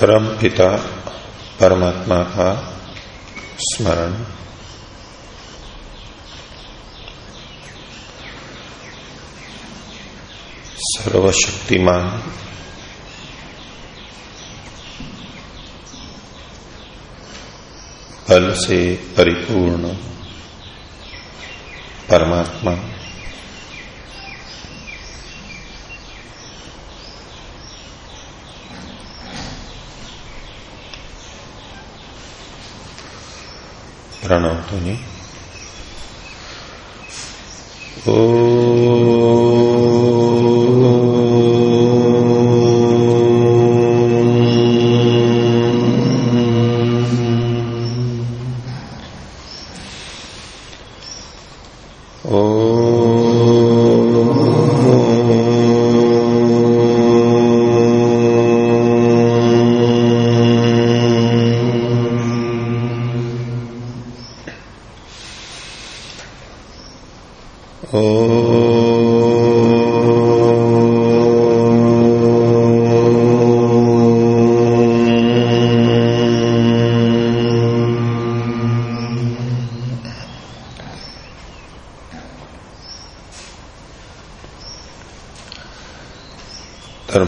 परम पिता परमात्मा का स्मरण। सर्वशक्तिमान। बल से परिपूर्ण परमात्मा। प्रणव ध्वनि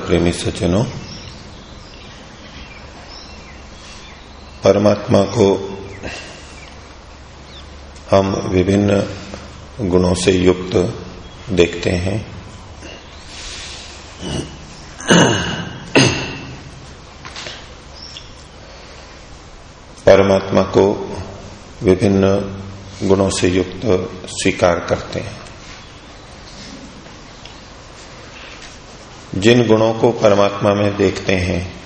प्रेमी सज्जनों परमात्मा को हम विभिन्न गुणों से युक्त देखते हैं। परमात्मा को विभिन्न गुणों से युक्त स्वीकार करते हैं। जिन गुणों को परमात्मा में देखते हैं,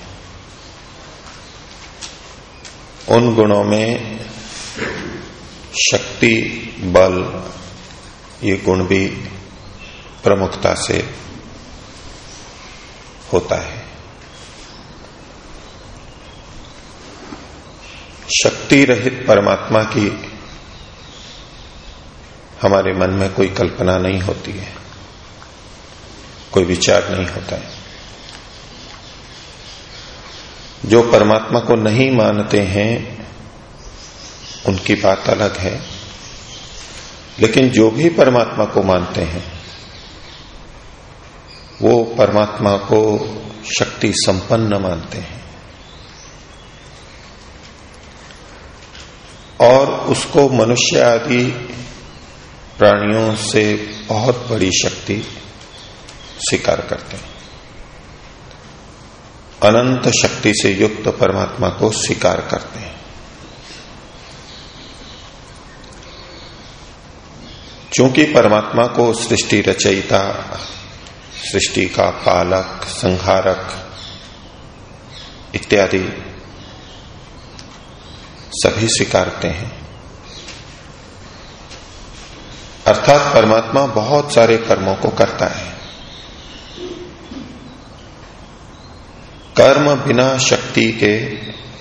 उन गुणों में शक्ति, बल ये गुण भी प्रमुखता से होता है। शक्ति रहित परमात्मा की हमारे मन में कोई कल्पना नहीं होती है, कोई विचार नहीं होता है। जो परमात्मा को नहीं मानते हैं, उनकी बात अलग है। लेकिन जो भी परमात्मा को मानते हैं, वो परमात्मा को शक्ति संपन्न मानते हैं। और उसको मनुष्य आदि प्राणियों से बहुत बड़ी शक्ति स्वीकार करते हैं। अनंत शक्ति से युक्त परमात्मा को स्वीकार करते हैं। क्योंकि परमात्मा को सृष्टि रचयिता, सृष्टि का पालक, संहारक इत्यादि सभी स्वीकारते हैं। अर्थात परमात्मा बहुत सारे कर्मों को करता है। कर्म बिना शक्ति के,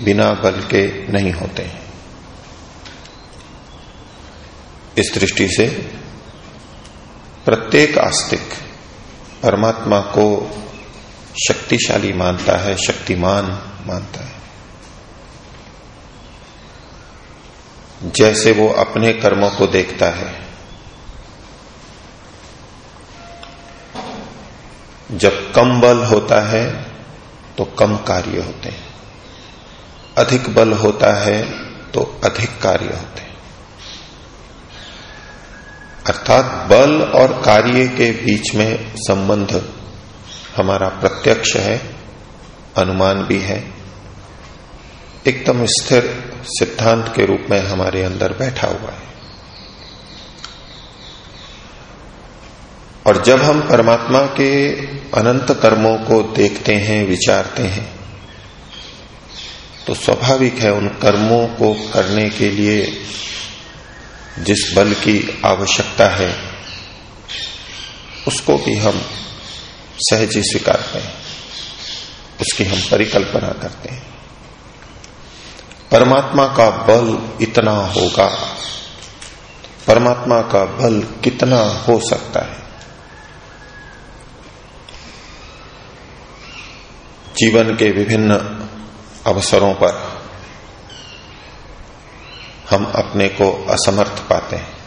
बिना बल के नहीं होते। हैं इस दृष्टि से प्रत्येक आस्तिक परमात्मा को शक्तिशाली मानता है, शक्तिमान मानता है। जैसे वो अपने कर्मों को देखता है। जब कम बल होता है तो कम कार्य होते हैं। अधिक बल होता है तो अधिक कार्य होते हैं। अर्थात बल और कार्य के बीच में संबंध हमारा प्रत्यक्ष है, अनुमान भी है। एकदम स्थिर सिद्धांत के रूप में हमारे अंदर बैठा हुआ है। और जब हम परमात्मा के अनंत कर्मों को देखते हैं, विचारते हैं तो स्वाभाविक है उन कर्मों को करने के लिए जिस बल की आवश्यकता है, उसको भी हम सहज ही स्वीकारते हैं। उसकी हम परिकल्पना करते हैं। परमात्मा का बल इतना होगा, परमात्मा का बल कितना हो सकता है? जीवन के विभिन्न अवसरों पर हम अपने को असमर्थ पाते हैं।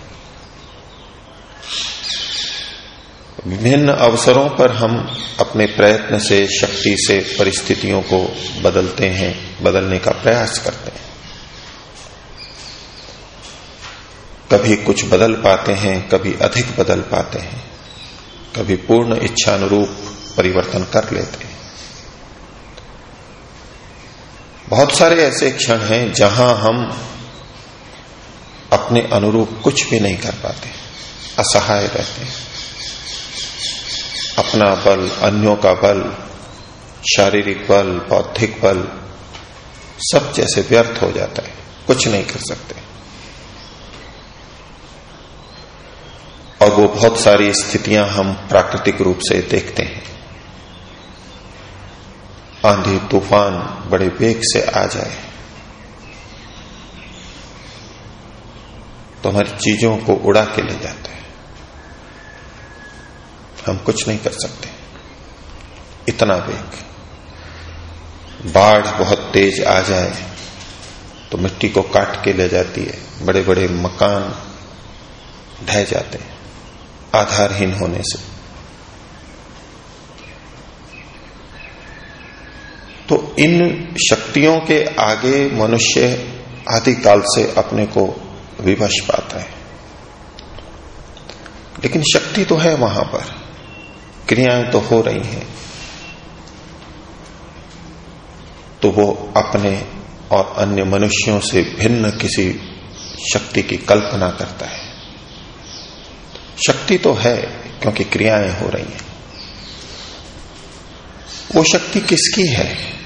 विभिन्न अवसरों पर हम अपने प्रयत्न से, शक्ति से परिस्थितियों को बदलते हैं, बदलने का प्रयास करते हैं। कभी कुछ बदल पाते हैं, कभी अधिक बदल पाते हैं, कभी पूर्ण इच्छानुरूप परिवर्तन कर लेते हैं। बहुत सारे ऐसे क्षण हैं जहाँ हम अपने अनुरूप कुछ भी नहीं कर पाते। असहाय रहते हैं। अपना बल, अन्यों का बल, शारीरिक बल, बौद्धिक बल, सब जैसे व्यर्थ हो जाता है। कुछ नहीं कर सकते। और वो बहुत सारी स्थितियाँ हम प्राकृतिक रूप से देखते हैं। आंधी, तूफ़ान बड़े वेग से आ जाए। तो हमारी चीज़ों को उड़ा के ले जाते हैं। हम कुछ नहीं कर सकते। इतना वेग। बाढ़ बहुत तेज आ जाए तो मिट्टी को काट के ले जाती है। बड़े बड़े मकान ढह जाते हैं, आधारहीन होने से। तो इन शक्तियों के आगे मनुष्य आदिकाल से अपने को विवश पाता है। लेकिन शक्ति तो है वहाँ पर। क्रियाएँ तो हो रही हैं। तो वो अपने और अन्य मनुष्यों से भिन्न किसी शक्ति की कल्पना करता है। शक्ति तो है, क्योंकि क्रियाएँ हो रही हैं। वो शक्ति किसकी है?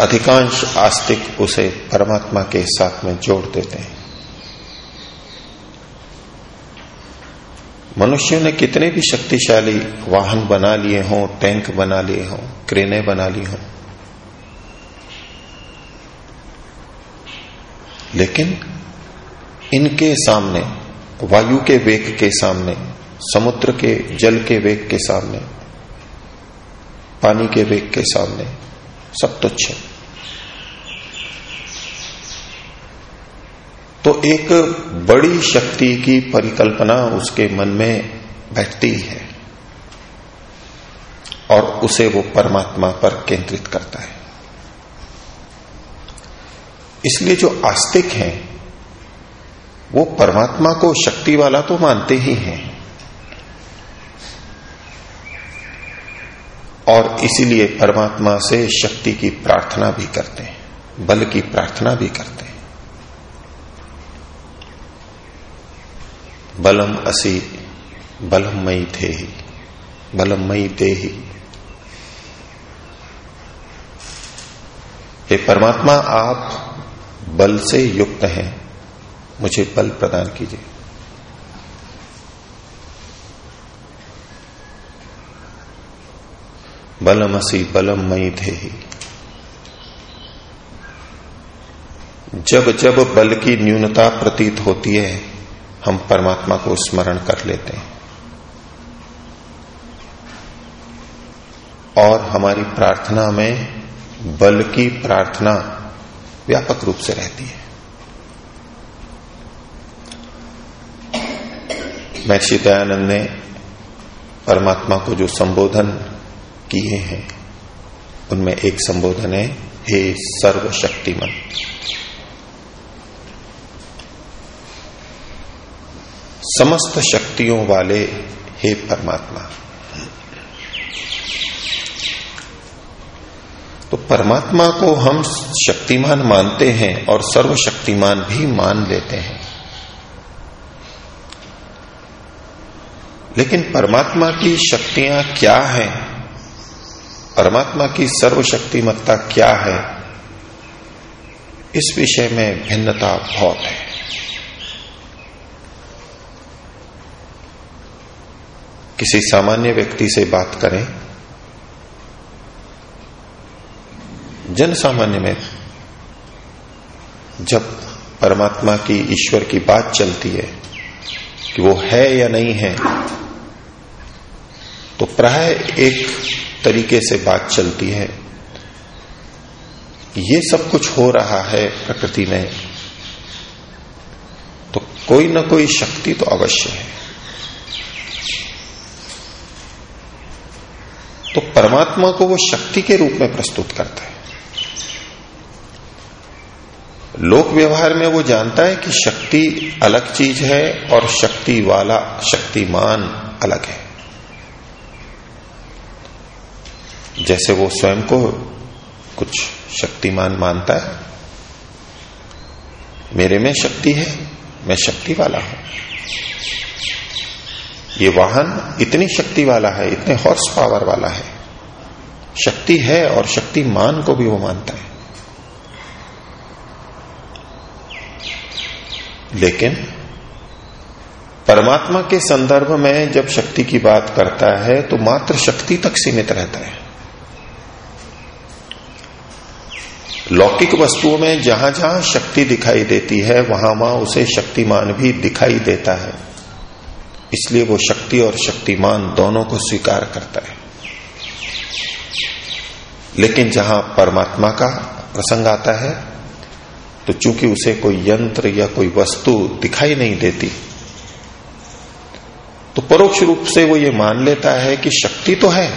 अधिकांश आस्तिक उसे परमात्मा के साथ में जोड़ देते हैं। मनुष्यों ने कितने भी शक्तिशाली वाहन बना लिए हों, टैंक बना लिए हों, क्रेनें बना ली हों। लेकिन इनके सामने, वायु के वेग के सामने, समुद्र के जल के वेग के सामने, पानी के वेग के सामने, सब तुच्छ है। तो एक बड़ी शक्ति की परिकल्पना उसके मन में बैठती है और उसे वो परमात्मा पर केंद्रित करता है। इसलिए जो आस्तिक हैं, वो परमात्मा को शक्ति वाला तो मानते ही हैं। और इसीलिए परमात्मा से शक्ति की प्रार्थना भी करते हैं, बल की प्रार्थना भी करते हैं। बलम असी, बलम मई थे ही बलम मई दे ही हे परमात्मा, आप बल से युक्त हैं। मुझे बल प्रदान कीजिए। बलमसी बलम मई थे ही जब जब बल की न्यूनता प्रतीत होती है हम परमात्मा को स्मरण कर लेते हैं। और हमारी प्रार्थना में बल की प्रार्थना व्यापक रूप से रहती है। महर्षि दयानंद ने परमात्मा को जो संबोधन किए हैं, उनमें एक संबोधन है, हे सर्वशक्तिमन समस्त शक्तियों वाले हे परमात्मा। तो परमात्मा को हम शक्तिमान मानते हैं और सर्वशक्तिमान भी मान लेते हैं। लेकिन परमात्मा की शक्तियाँ क्या है? परमात्मा की सर्वशक्तिमत्ता क्या है? इस विषय में भिन्नता बहुत है। किसी सामान्य व्यक्ति से बात करें, जन सामान्य में जब परमात्मा की ईश्वर की बात चलती है कि वो है या नहीं है तो प्राय एक तरीके से बात चलती है। ये सब कुछ हो रहा है प्रकृति में तो कोई ना कोई शक्ति तो अवश्य है। तो परमात्मा को वो शक्ति के रूप में प्रस्तुत करता है। लोक व्यवहार में वो जानता है कि शक्ति अलग चीज़ है और शक्ति वाला, शक्तिमान अलग है। जैसे वो स्वयं को कुछ शक्तिमान मानता है, मेरे में शक्ति है, मैं शक्ति वाला हूँ। ये वाहन इतनी शक्ति वाला है, इतने हॉर्स पावर वाला है। शक्ति है और शक्तिमान को भी वो मानता है। लेकिन परमात्मा के संदर्भ में जब शक्ति की बात करता है तो मात्र शक्ति तक सीमित रहता है। लौकिक वस्तुओं में जहाँ जहाँ शक्ति दिखाई देती है, वहाँ वहाँ उसे शक्तिमान भी दिखाई देता है। इसलिए वो शक्ति और शक्तिमान दोनों को स्वीकार करता है। लेकिन जहाँ परमात्मा का प्रसंग आता है तो चूँकि उसे कोई यंत्र या कोई वस्तु दिखाई नहीं देती तो परोक्ष रूप से वो ये मान लेता है कि शक्ति तो है,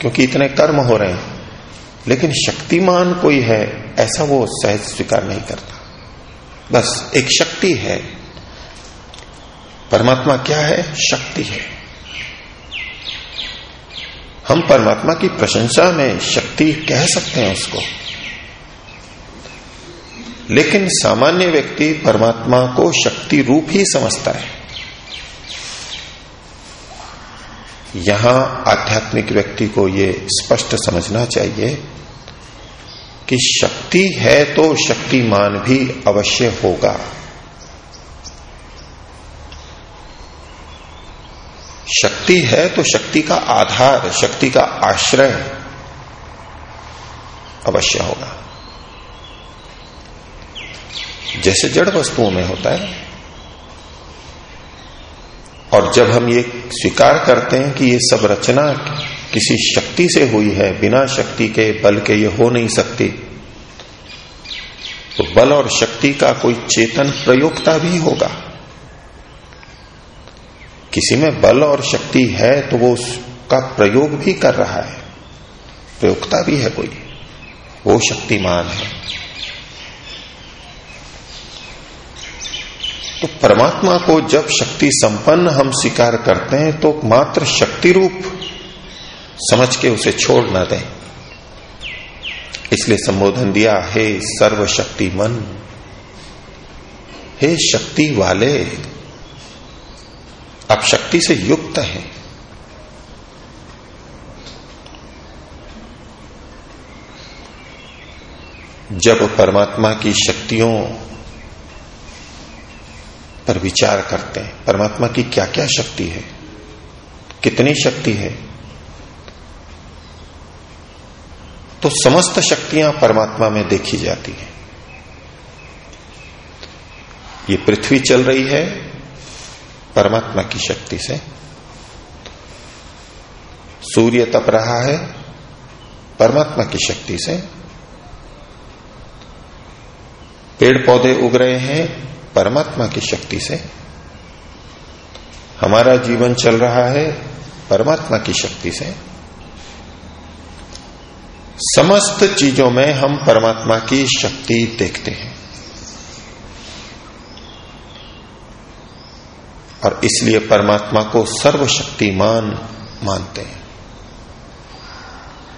क्योंकि इतने कर्म हो रहे हैं, लेकिन शक्तिमान कोई है, ऐसा वो सहज स्वीकार नहीं करता। बस एक शक्ति है। परमात्मा क्या है? शक्ति है। हम परमात्मा की प्रशंसा में शक्ति कह सकते हैं उसको। लेकिन सामान्य व्यक्ति परमात्मा को शक्ति रूप ही समझता है। यहाँ आध्यात्मिक व्यक्ति को यह स्पष्ट समझना चाहिए कि शक्ति है तो शक्तिमान भी अवश्य होगा। शक्ति है तो शक्ति का आधार, शक्ति का आश्रय अवश्य होगा। जैसे जड़ वस्तुओं में होता है, और जब हम ये स्वीकार करते हैं कि ये सब रचना किसी शक्ति से हुई है, बिना शक्ति के, बल के ये हो नहीं सकती तो बल और शक्ति का कोई चेतन प्रयोगता भी होगा। किसी में बल और शक्ति है तो वो उसका प्रयोग भी कर रहा है। प्रयोगता भी है कोई। वो शक्तिमान है। तो परमात्मा को जब शक्ति संपन्न हम स्वीकार करते हैं तो मात्र शक्ति रूप समझ के उसे छोड़ ना दें। इसलिए संबोधन दिया, हे सर्वशक्ति मन हे शक्ति वाले आप शक्ति से युक्त हैं। जब परमात्मा की शक्तियों पर विचार करते हैं, परमात्मा की क्या क्या शक्ति है? कितनी शक्ति है? तो समस्त शक्तियाँ परमात्मा में देखी जाती हैं। ये पृथ्वी चल रही है परमात्मा की शक्ति से। सूर्य तप रहा है, परमात्मा की शक्ति से। पेड़ पौधे उग रहे हैं, परमात्मा की शक्ति से। हमारा जीवन चल रहा है, परमात्मा की शक्ति से। समस्त चीज़ों में हम परमात्मा की शक्ति देखते हैं। और इसलिए परमात्मा को सर्वशक्तिमान मानते हैं।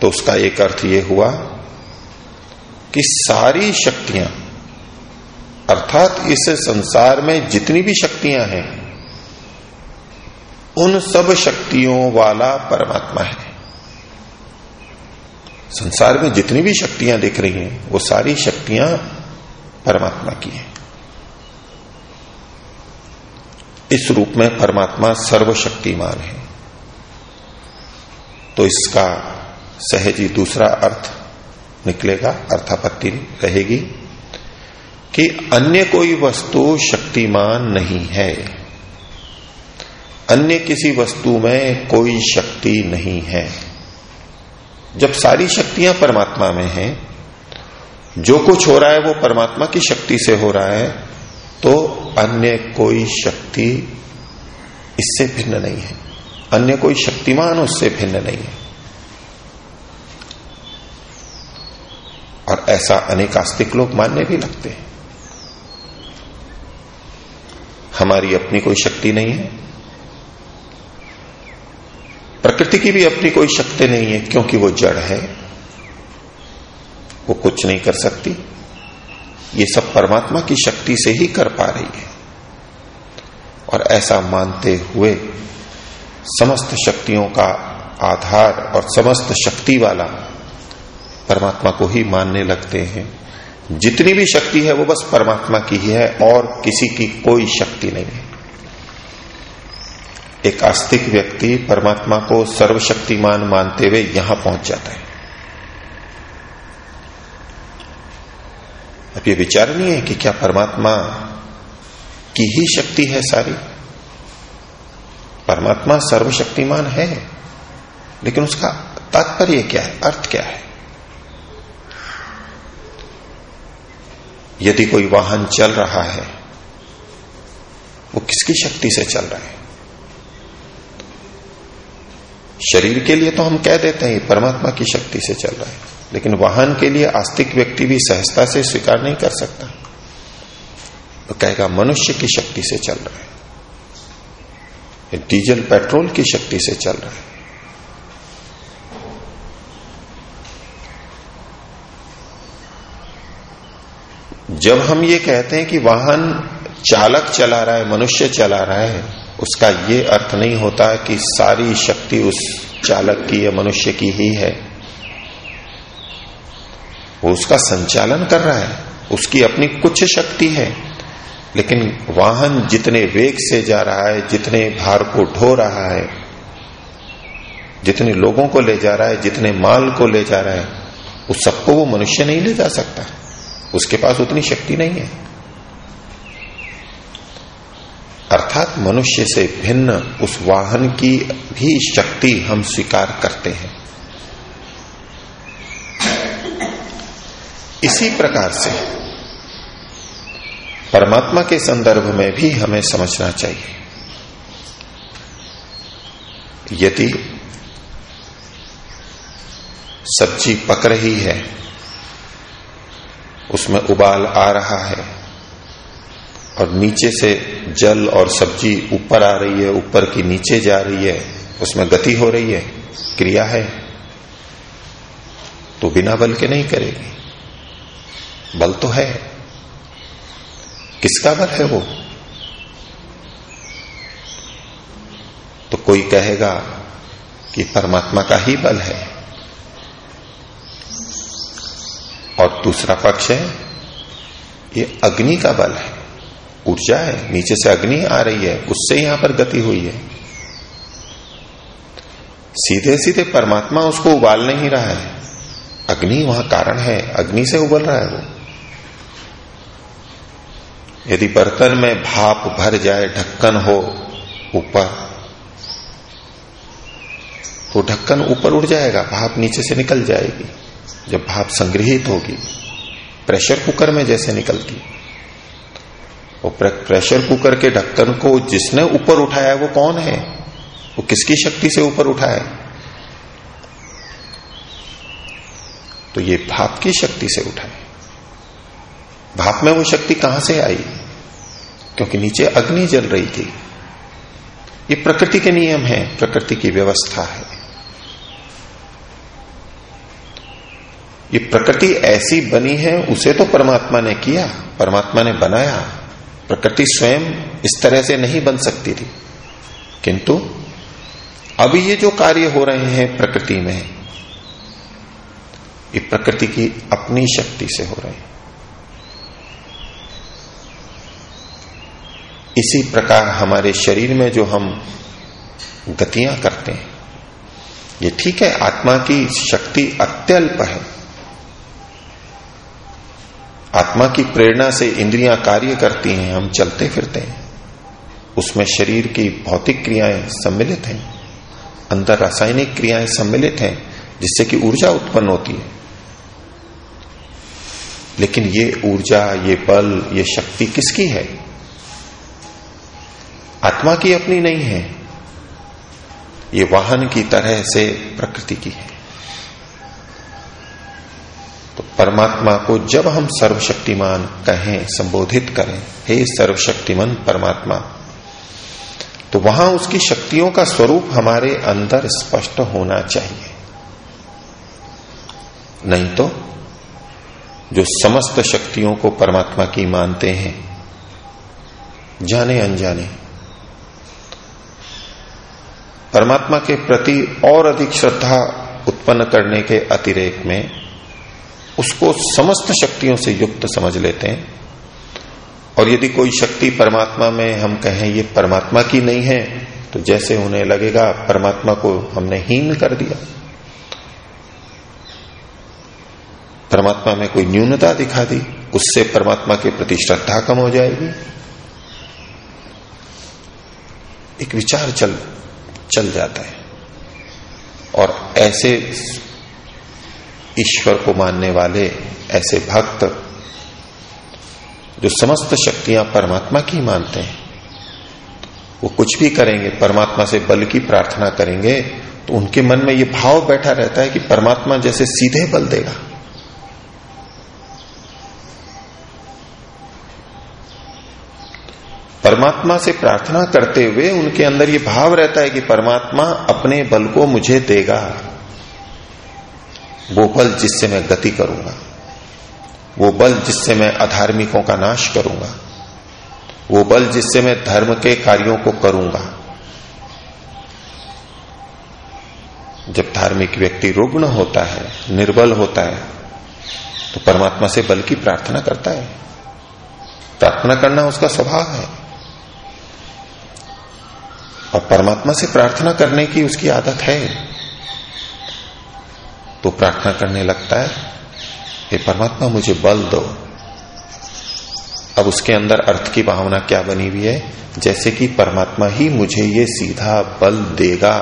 तो उसका एक अर्थ यह हुआ कि सारी शक्तियाँ, अर्थात इस संसार में जितनी भी शक्तियाँ हैं, उन सब शक्तियों वाला परमात्मा है। संसार में जितनी भी शक्तियाँ दिख रही हैं, वो सारी शक्तियाँ परमात्मा की हैं। इस रूप में परमात्मा सर्वशक्तिमान है। तो इसका सहज ही दूसरा अर्थ निकलेगा, अर्थापत्ति रहेगी कि अन्य कोई वस्तु शक्तिमान नहीं है। अन्य किसी वस्तु में कोई शक्ति नहीं है। जब सारी शक्तियाँ परमात्मा में हैं, जो कुछ हो रहा है वो परमात्मा की शक्ति से हो रहा है तो अन्य कोई शक्ति इससे भिन्न नहीं है। अन्य कोई शक्तिमान उससे भिन्न नहीं है। और ऐसा अनेक आस्तिक लोग मानने भी लगते हैं। हमारी अपनी कोई शक्ति नहीं है। प्रकृति की भी अपनी कोई शक्ति नहीं है, क्योंकि वो जड़ है। वो कुछ नहीं कर सकती। ये सब परमात्मा की शक्ति से ही कर पा रही है। और ऐसा मानते हुए समस्त शक्तियों का आधार और समस्त शक्ति वाला परमात्मा को ही मानने लगते हैं। जितनी भी शक्ति है वो बस परमात्मा की ही है और किसी की कोई शक्ति नहीं है। एक आस्तिक व्यक्ति परमात्मा को सर्वशक्तिमान मानते हुए यहाँ पहुँच जाता है। अब ये विचार नहीं है कि क्या परमात्मा की ही शक्ति है सारी। परमात्मा सर्वशक्तिमान है, लेकिन उसका तात्पर्य क्या है, अर्थ क्या है? यदि कोई वाहन चल रहा है, वो किसकी शक्ति से चल रहा है? शरीर के लिए तो हम कह देते हैं, परमात्मा की शक्ति से चल रहा है, लेकिन वाहन के लिए आस्तिक व्यक्ति भी सहजता से स्वीकार नहीं कर सकता। तो कहेगा, मनुष्य की शक्ति से चल रहा है। डीजल, पेट्रोल की शक्ति से चल रहा है। जब हम ये कहते हैं कि वाहन चालक चला रहा है, मनुष्य चला रहा है, उसका ये अर्थ नहीं होता कि सारी शक्ति उस चालक की या मनुष्य की ही है। वो उसका संचालन कर रहा है, उसकी अपनी कुछ शक्ति है। लेकिन वाहन जितने वेग से जा रहा है, जितने भार को ढो रहा है, जितने लोगों को ले जा रहा है, जितने माल को ले जा रहा है, उस सबको वो मनुष्य नहीं ले जा सकता। उसके पास उतनी शक्ति नहीं है। अर्थात मनुष्य से भिन्न उस वाहन की भी शक्ति हम स्वीकार करते हैं। इसी प्रकार से परमात्मा के संदर्भ में भी हमें समझना चाहिए। यदि सब्ज़ी पक रही है, उसमें उबाल आ रहा है, और नीचे से जल और सब्ज़ी ऊपर आ रही है, ऊपर की नीचे जा रही है, उसमें गति हो रही है, क्रिया है तो बिना बल के नहीं करेगी। बल तो है। किसका बल है वो? तो कोई कहेगा कि परमात्मा का ही बल है। और दूसरा पक्ष है, ये अग्नि का बल है। ऊर्जा है, नीचे से अग्नि आ रही है, उससे यहाँ पर गति हुई है। सीधे सीधे परमात्मा उसको उबाल नहीं रहा है। अग्नि वहाँ कारण है, अग्नि से उबल रहा है वो। यदि बर्तन में भाप भर जाए, ढक्कन हो ऊपर तो ढक्कन ऊपर उड़ जाएगा, भाप नीचे से निकल जाएगी। जब भाप संग्रहित होगी, प्रेशर कुकर में जैसे निकलती। वो प्रेशर कुकर के ढक्कन को जिसने ऊपर उठाया, वो कौन है? वो किसकी शक्ति से ऊपर उठाया तो ये भाप की शक्ति से उठाए भाप में वो शक्ति कहाँ से आई? क्योंकि नीचे अग्नि जल रही थी। ये प्रकृति के नियम है, प्रकृति की व्यवस्था है। ये प्रकृति ऐसी बनी है, उसे तो परमात्मा ने किया, परमात्मा ने बनाया। प्रकृति स्वयं इस तरह से नहीं बन सकती थी। किंतु अब ये जो कार्य हो रहे हैं प्रकृति में, ये प्रकृति की अपनी शक्ति से हो रहे हैं। इसी प्रकार हमारे शरीर में जो हम गतियाँ करते हैं, ये ठीक है, आत्मा की शक्ति अत्यल्प है। आत्मा की प्रेरणा से इंद्रियाँ कार्य करती हैं, हम चलते फिरते हैं। उसमें शरीर की भौतिक क्रियाएँ सम्मिलित हैं, अंदर रासायनिक क्रियाएँ सम्मिलित हैं, जिससे कि ऊर्जा उत्पन्न होती है। लेकिन ये ऊर्जा, ये बल, ये शक्ति किसकी है? आत्मा की अपनी नहीं है। ये वाहन की तरह से प्रकृति की है। तो परमात्मा को जब हम सर्वशक्तिमान कहें, संबोधित करें, हे सर्वशक्तिमान परमात्मा तो वहाँ उसकी शक्तियों का स्वरूप हमारे अंदर स्पष्ट होना चाहिए। नहीं तो जो समस्त शक्तियों को परमात्मा की मानते हैं, जाने अनजाने परमात्मा के प्रति और अधिक श्रद्धा उत्पन्न करने के अतिरेक में उसको समस्त शक्तियों से युक्त समझ लेते हैं। और यदि कोई शक्ति परमात्मा में हम कहें ये परमात्मा की नहीं है तो जैसे उन्हें लगेगा, परमात्मा को हमने हीन कर दिया। परमात्मा में कोई न्यूनता दिखा दी, उससे परमात्मा के प्रति श्रद्धा कम हो जाएगी। एक विचार चल चल जाता है। और ऐसे ईश्वर को मानने वाले ऐसे भक्त जो समस्त शक्तियाँ परमात्मा की मानते हैं, वो कुछ भी करेंगे, परमात्मा से बल की प्रार्थना करेंगे तो उनके मन में ये भाव बैठा रहता है कि परमात्मा जैसे सीधे बल देगा। परमात्मा से प्रार्थना करते हुए उनके अंदर ये भाव रहता है कि परमात्मा अपने बल को मुझे देगा। वो बल जिससे मैं गति करूँगा। वो बल जिससे मैं अधार्मिकों का नाश करूँगा। वो बल जिससे मैं धर्म के कार्यों को करूँगा। जब धार्मिक व्यक्ति रुग्ण होता है, निर्बल होता है तो परमात्मा से बल की प्रार्थना करता है। प्रार्थना करना उसका स्वभाव है। और परमात्मा से प्रार्थना करने की उसकी आदत है। तो प्रार्थना करने लगता है कि परमात्मा, मुझे बल दो। अब उसके अंदर अर्थ की भावना क्या बनी हुई है? जैसे कि परमात्मा ही मुझे ये सीधा बल देगा।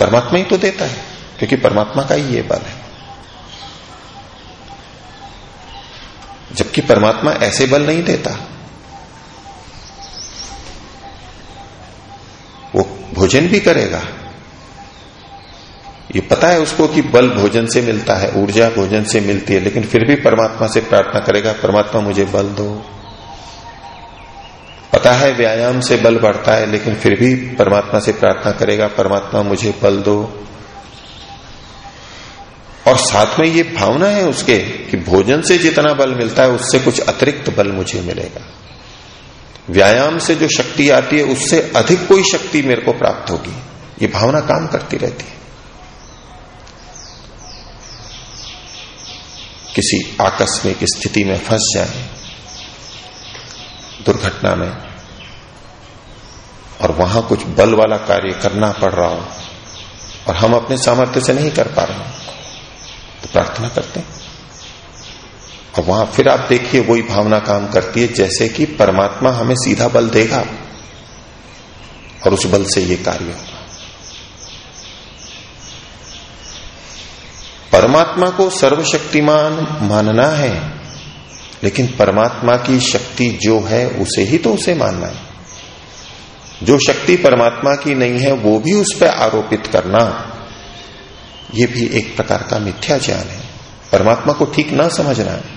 परमात्मा ही तो देता है, क्योंकि परमात्मा का ही ये बल है। जबकि परमात्मा ऐसे बल नहीं देता। भोजन भी करेगा। ये पता है उसको कि बल भोजन से मिलता है, ऊर्जा भोजन से मिलती है, लेकिन फिर भी परमात्मा से प्रार्थना करेगा, परमात्मा मुझे बल दो। पता है व्यायाम से बल बढ़ता है, लेकिन फिर भी परमात्मा से प्रार्थना करेगा, परमात्मा मुझे बल दो। और साथ में ये भावना है उसके कि भोजन से जितना बल मिलता है, उससे कुछ अतिरिक्त बल मुझे मिलेगा। व्यायाम से जो शक्ति आती है, उससे अधिक कोई शक्ति मेरे को प्राप्त होगी। ये भावना काम करती रहती है। किसी आकस्मिक स्थिति में फंस जाए, दुर्घटना में, और वहाँ कुछ बल वाला कार्य करना पड़ रहा हो, और हम अपने सामर्थ्य से नहीं कर पा रहे तो प्रार्थना करते हैं। और वहाँ फिर आप देखिए वही भावना काम करती है, जैसे कि परमात्मा हमें सीधा बल देगा और उस बल से ये कार्य होगा। परमात्मा को सर्वशक्तिमान मानना है, लेकिन परमात्मा की शक्ति जो है, उसे ही तो उसे मानना है। जो शक्ति परमात्मा की नहीं है, वो भी उस पर आरोपित करना, ये भी एक प्रकार का मिथ्या ज्ञान है। परमात्मा को ठीक ना समझना है।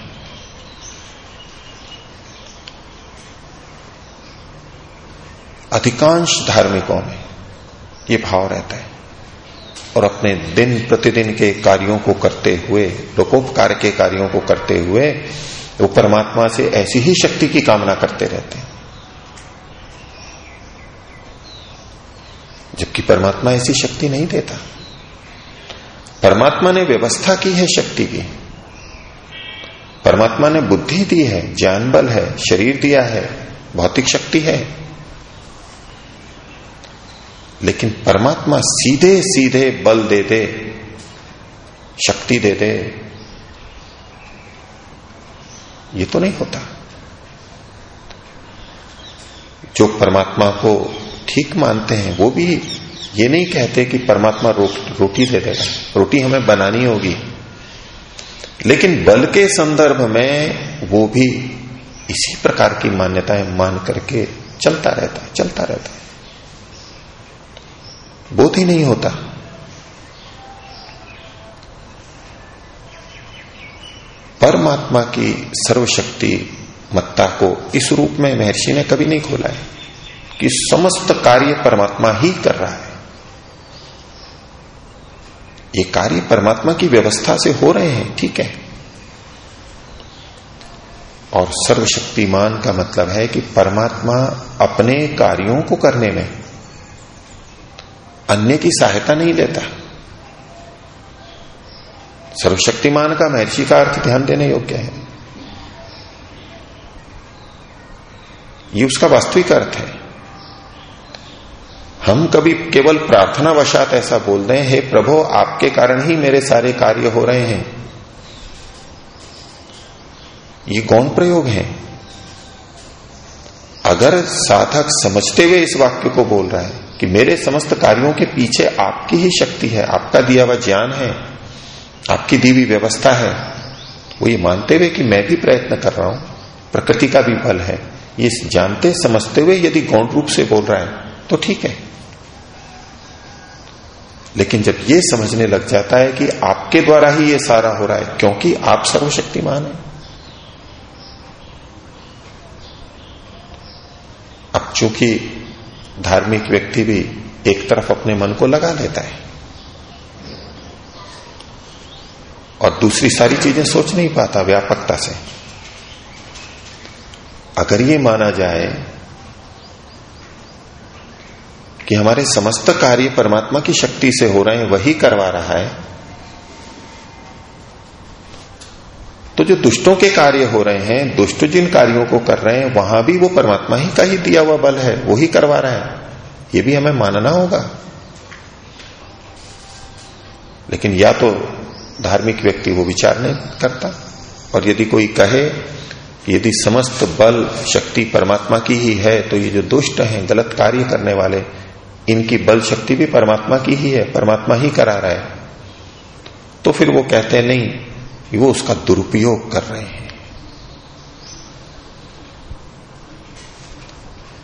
अधिकांश धार्मिकों में ये भाव रहता है। और अपने दिन प्रतिदिन के कार्यों को करते हुए, लोकोपकार के कार्यों को करते हुए, वो परमात्मा से ऐसी ही शक्ति की कामना करते रहते हैं। जबकि परमात्मा ऐसी शक्ति नहीं देता। परमात्मा ने व्यवस्था की है शक्ति की। परमात्मा ने बुद्धि दी है, ज्ञान बल है, शरीर दिया है, भौतिक शक्ति है। लेकिन परमात्मा सीधे सीधे बल दे दे शक्ति दे दे ये तो नहीं होता। जो परमात्मा को ठीक मानते हैं वो भी ये नहीं कहते कि परमात्मा रो, रोटी दे देगा। रोटी हमें बनानी होगी। लेकिन बल के संदर्भ में वो भी इसी प्रकार की मान्यताएँ मान करके चलता रहता है चलता रहता है। बोध ही नहीं होता। परमात्मा की सर्वशक्ति मत्ता को इस रूप में महर्षि ने कभी नहीं खोला है कि समस्त कार्य परमात्मा ही कर रहा है। ये कार्य परमात्मा की व्यवस्था से हो रहे हैं, ठीक है। और सर्वशक्तिमान का मतलब है कि परमात्मा अपने कार्यों को करने में अन्य की सहायता नहीं लेता सर्वशक्तिमान का महर्षि का अर्थ ध्यान देने योग्य है। ये उसका वास्तविक अर्थ है। हम कभी केवल प्रार्थना वशात ऐसा बोल रहे हैं, हे प्रभु, आपके कारण ही मेरे सारे कार्य हो रहे हैं। ये गौण प्रयोग है। अगर साधक समझते हुए इस वाक्य को बोल रहा है कि मेरे समस्त कार्यों के पीछे आपकी ही शक्ति है, आपका दिया हुआ ज्ञान है, आपकी दी हुई व्यवस्था है। वो ये मानते हुए कि मैं भी प्रयत्न कर रहा हूँ, प्रकृति का भी बल है। ये जानते, समझते हुए यदि गौण रूप से बोल रहा है तो ठीक है। लेकिन जब ये समझने लग जाता है कि आपके द्वारा ही ये सारा हो रहा है, क्योंकि आप सर्वशक्तिमान है। अब चूँकि धार्मिक व्यक्ति भी एक तरफ़ अपने मन को लगा लेता है और दूसरी सारी चीज़ें सोच नहीं पाता व्यापकता से। अगर ये माना जाए कि हमारे समस्त कार्य परमात्मा की शक्ति से हो रहे हैं, वही करवा रहा है तो जो दुष्टों के कार्य हो रहे हैं, दुष्ट जिन कार्यों को कर रहे हैं, वहाँ भी वो परमात्मा ही का ही दिया हुआ बल है, वो ही करवा रहा है। ये भी हमें मानना होगा। लेकिन या तो धार्मिक व्यक्ति वो विचार नहीं करता, और यदि कोई कहे यदि समस्त बल, शक्ति परमात्मा की ही है तो ये जो दुष्ट हैं, गलत कार्य करने वाले, इनकी बल, शक्ति भी परमात्मा की ही है, परमात्मा ही करा रहा है। तो फिर वो कहते हैं, नहीं वो उसका दुरुपयोग कर रहे हैं।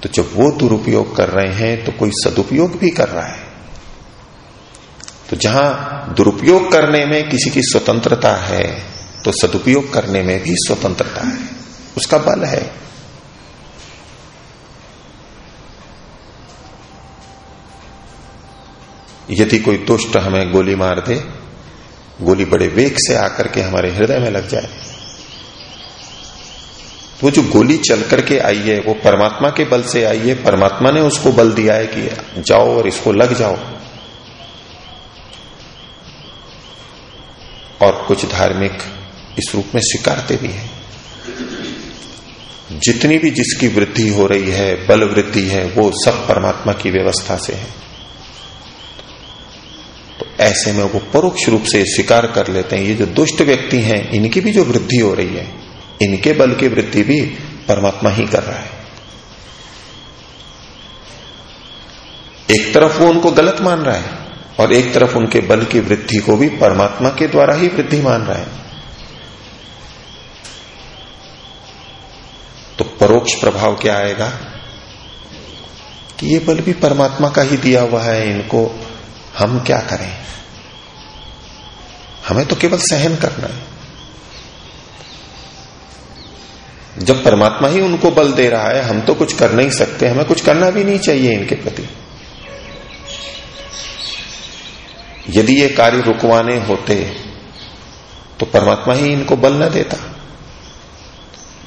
तो जब वो दुरुपयोग कर रहे हैं तो कोई सदुपयोग भी कर रहा है। तो जहाँ दुरुपयोग करने में किसी की स्वतंत्रता है तो सदुपयोग करने में भी स्वतंत्रता है। उसका बल है। यदि कोई दुष्ट हमें गोली मार दे गोली बड़े वेग से आकर के हमारे हृदय में लग जाए। वो जो गोली चल करके आई है, वो परमात्मा के बल से आई है, परमात्मा ने उसको बल दिया है कि जाओ और इसको लग जाओ। और कुछ धार्मिक इस रूप में स्वीकारते भी हैं। जितनी भी जिसकी वृद्धि हो रही है, बल वृद्धि है, वो सब परमात्मा की व्यवस्था से है। ऐसे में वो परोक्ष रूप से स्वीकार कर लेते हैं। ये जो दुष्ट व्यक्ति हैं, इनकी भी जो वृद्धि हो रही है, इनके बल की वृद्धि भी परमात्मा ही कर रहा है। एक तरफ़ वो उनको गलत मान रहा है और एक तरफ़ उनके बल की वृद्धि को भी परमात्मा के द्वारा ही वृद्धि मान रहा है। तो परोक्ष प्रभाव क्या आएगा? कि ये बल भी परमात्मा का ही दिया हुआ है इनको। हम क्या करें? हमें तो केवल सहन करना है। जब परमात्मा ही उनको बल दे रहा है, हम तो कुछ कर नहीं सकते, हमें कुछ करना भी नहीं चाहिए इनके प्रति। यदि ये कार्य रुकवाने होते तो परमात्मा ही इनको बल न देता।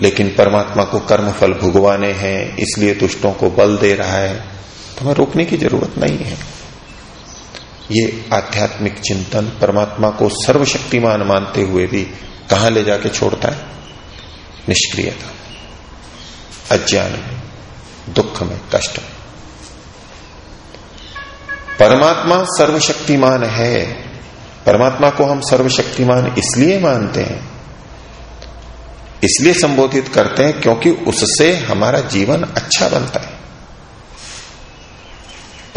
लेकिन परमात्मा को कर्म फल भुगवाने हैं, इसलिए दुष्टों को बल दे रहा है तो हमें रोकने की ज़रूरत नहीं है। ये आध्यात्मिक चिंतन परमात्मा को सर्वशक्तिमान मानते हुए भी कहाँ ले जाके छोड़ता है? निष्क्रियता अज्ञान में, दुख में, कष्ट में। परमात्मा सर्वशक्तिमान है। परमात्मा को हम सर्वशक्तिमान इसलिए मानते हैं, इसलिए संबोधित करते हैं क्योंकि उससे हमारा जीवन अच्छा बनता है।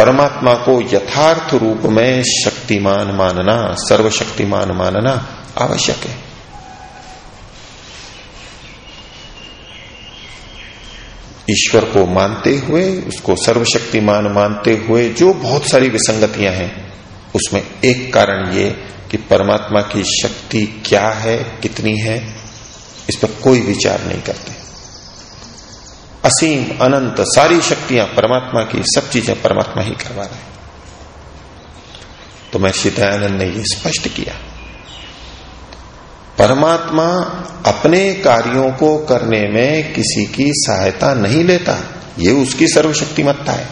परमात्मा को यथार्थ रूप में शक्तिमान मानना, सर्वशक्तिमान मानना आवश्यक है। ईश्वर को मानते हुए, उसको सर्वशक्तिमान मानते हुए जो बहुत सारी विसंगतियाँ हैं, उसमें एक कारण ये कि परमात्मा की शक्ति क्या है, कितनी है, इस पर कोई विचार नहीं करते। असीम, अनंत, सारी शक्तियाँ परमात्मा की, सब चीज़ें परमात्मा ही करवा रहे तो महर्षि दयानंद ने यह स्पष्ट किया, परमात्मा अपने कार्यों को करने में किसी की सहायता नहीं लेता, ये उसकी सर्वशक्तिमत्ता है।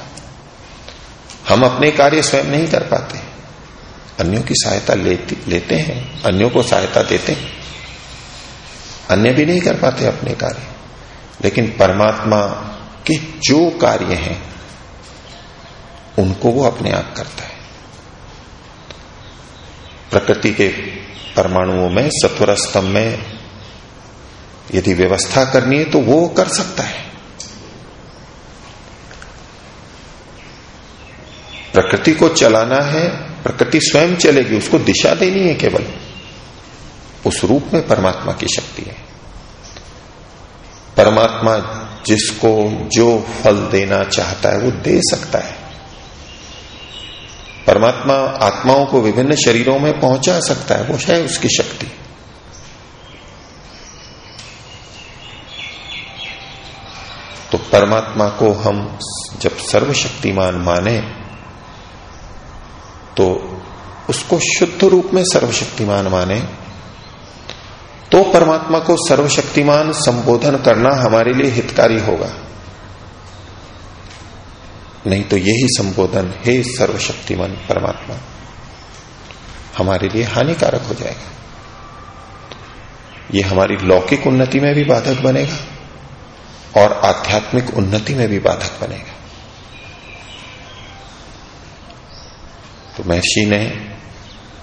हम अपने कार्य स्वयं नहीं कर पाते, अन्यों की सहायता लेते हैं, अन्यों को सहायता देते हैं। अन्य भी नहीं कर पाते अपने कार्य। लेकिन परमात्मा के जो कार्य हैं, उनको वो अपने आप करता है। प्रकृति के परमाणुओं में सत्वर स्तंभ में यदि व्यवस्था करनी है तो वो कर सकता है। प्रकृति को चलाना है, प्रकृति स्वयं चलेगी, उसको दिशा देनी है केवल। उस रूप में परमात्मा की शक्ति है। परमात्मा जिसको जो फल देना चाहता है, वो दे सकता है। परमात्मा आत्माओं को विभिन्न शरीरों में पहुँचा सकता है, वो है उसकी शक्ति। तो परमात्मा को हम जब सर्वशक्तिमान माने तो उसको शुद्ध रूप में सर्वशक्तिमान माने तो परमात्मा को सर्वशक्तिमान संबोधन करना हमारे लिए हितकारी होगा। नहीं तो यही संबोधन, हे सर्वशक्तिमान परमात्मा, हमारे लिए हानिकारक हो जाएगा। ये हमारी लौकिक उन्नति में भी बाधक बनेगा और आध्यात्मिक उन्नति में भी बाधक बनेगा। तो महर्षि ने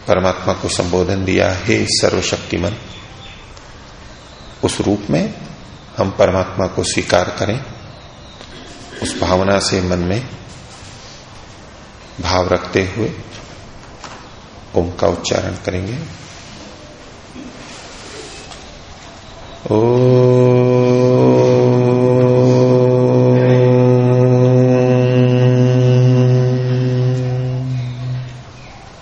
परमात्मा को संबोधन दिया, हे सर्वशक्तिमन उस रूप में हम परमात्मा को स्वीकार करें, उस भावना से मन में भाव रखते हुए ओम का उच्चारण करेंगे। ओ